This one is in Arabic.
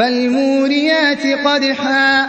فَالْمُورِيَاتِ قَدْحًا